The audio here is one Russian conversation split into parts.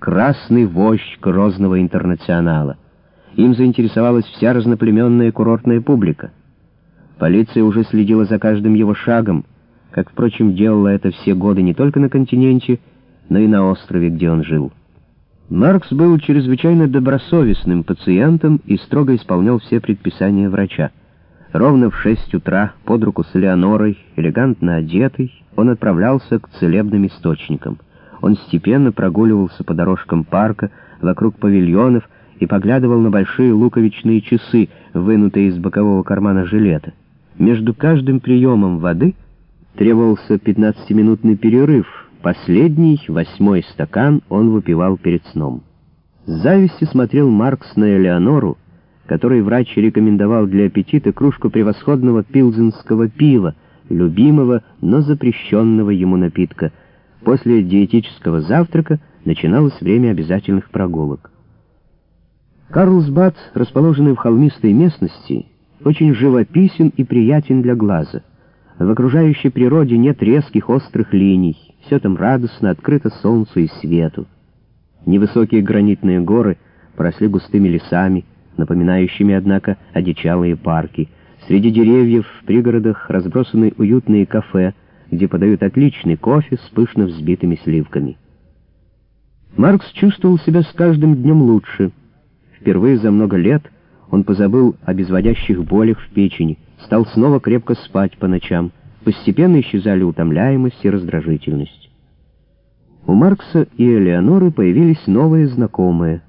красный вождь Грозного интернационала. Им заинтересовалась вся разноплеменная курортная публика. Полиция уже следила за каждым его шагом, как, впрочем, делала это все годы не только на континенте, но и на острове, где он жил. Маркс был чрезвычайно добросовестным пациентом и строго исполнял все предписания врача. Ровно в шесть утра, под руку с Леонорой, элегантно одетый, он отправлялся к целебным источникам. Он степенно прогуливался по дорожкам парка, вокруг павильонов и поглядывал на большие луковичные часы, вынутые из бокового кармана жилета. Между каждым приемом воды требовался 15-минутный перерыв. Последний, восьмой стакан, он выпивал перед сном. С завистью смотрел Маркс на Элеонору, которой врач рекомендовал для аппетита кружку превосходного пилзенского пива, любимого, но запрещенного ему напитка. После диетического завтрака начиналось время обязательных прогулок. Карлсбад, расположенный в холмистой местности, очень живописен и приятен для глаза. В окружающей природе нет резких острых линий, все там радостно, открыто солнцу и свету. Невысокие гранитные горы поросли густыми лесами, напоминающими, однако, одичалые парки. Среди деревьев в пригородах разбросаны уютные кафе, где подают отличный кофе с пышно взбитыми сливками. Маркс чувствовал себя с каждым днем лучше. Впервые за много лет — он позабыл о безводящих болях в печени, стал снова крепко спать по ночам. Постепенно исчезали утомляемость и раздражительность. У Маркса и Элеоноры появились новые знакомые.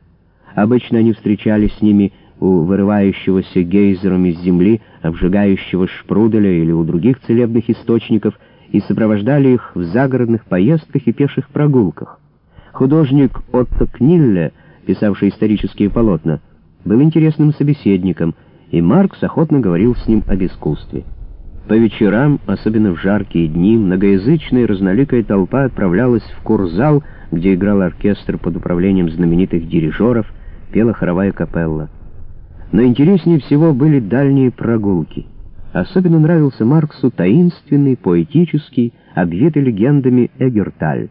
Обычно они встречались с ними у вырывающегося гейзером из земли, обжигающего шпруделя или у других целебных источников, и сопровождали их в загородных поездках и пеших прогулках. Художник Отто Книлле, писавший исторические полотна, был интересным собеседником, и Маркс охотно говорил с ним об искусстве. По вечерам, особенно в жаркие дни, многоязычная разноликая толпа отправлялась в курзал, где играл оркестр под управлением знаменитых дирижеров, пела хоровая капелла. Но интереснее всего были дальние прогулки. Особенно нравился Марксу таинственный, поэтический, обвитый легендами Эгерталь.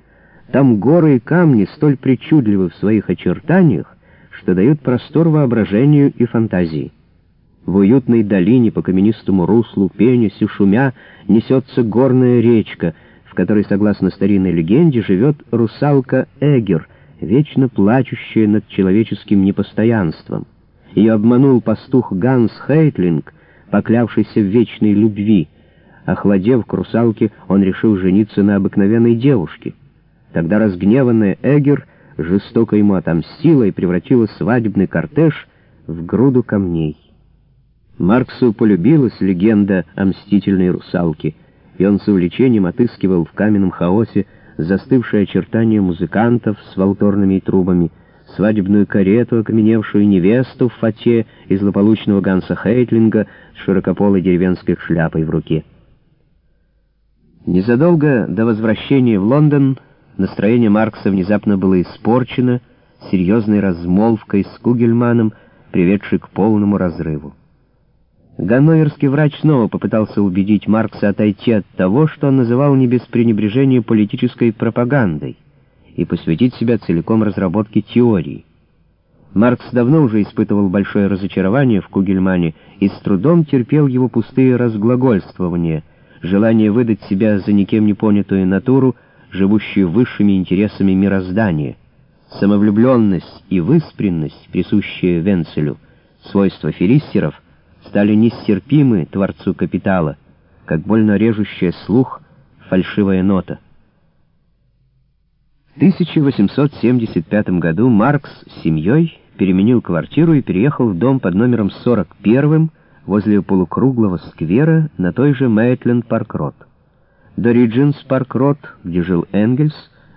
Там горы и камни столь причудливы в своих очертаниях, что дают простор воображению и фантазии. В уютной долине по каменистому руслу, пенясь и шумя, несется горная речка, в которой, согласно старинной легенде, живет русалка Эгер, вечно плачущая над человеческим непостоянством. Ее обманул пастух Ганс Хейтлинг, поклявшийся в вечной любви. Охладев к русалке, он решил жениться на обыкновенной девушке. Тогда разгневанная Эгер жестоко ему отомстила и превратила свадебный кортеж в груду камней. Марксу полюбилась легенда о мстительной русалке, и он с увлечением отыскивал в каменном хаосе застывшие очертания музыкантов с волторными трубами, свадебную карету, окаменевшую невесту в фате из злополучного Ганса Хейтлинга с широкополой деревенской шляпой в руке. Незадолго до возвращения в Лондон Настроение Маркса внезапно было испорчено серьезной размолвкой с Кугельманом, приведшей к полному разрыву. Ганноверский врач снова попытался убедить Маркса отойти от того, что он называл не без пренебрежения политической пропагандой, и посвятить себя целиком разработке теории. Маркс давно уже испытывал большое разочарование в Кугельмане и с трудом терпел его пустые разглагольствования, желание выдать себя за никем не понятую натуру, живущую высшими интересами мироздания. Самовлюбленность и выспренность, присущие Венцелю, свойства филистеров, стали нестерпимы Творцу Капитала, как больно режущая слух фальшивая нота. В 1875 году Маркс с семьей переменил квартиру и переехал в дом под номером 41 возле полукруглого сквера на той же Мейтленд-Парк-Род. До Риджентс-Парк-Род, где жил Энгельс,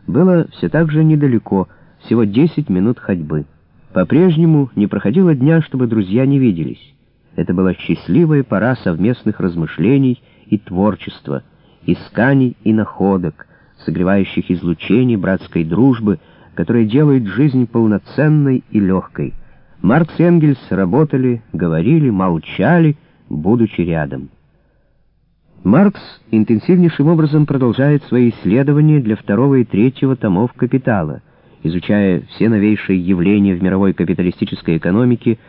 было все так же недалеко, всего 10 минут ходьбы. По-прежнему не проходило дня, чтобы друзья не виделись. Это была счастливая пора совместных размышлений и творчества, исканий и находок, согревающих излучения братской дружбы, которая делает жизнь полноценной и легкой. Маркс и Энгельс работали, говорили, молчали, будучи рядом. Маркс интенсивнейшим образом продолжает свои исследования для второго и третьего томов «Капитала», изучая все новейшие явления в мировой капиталистической экономике,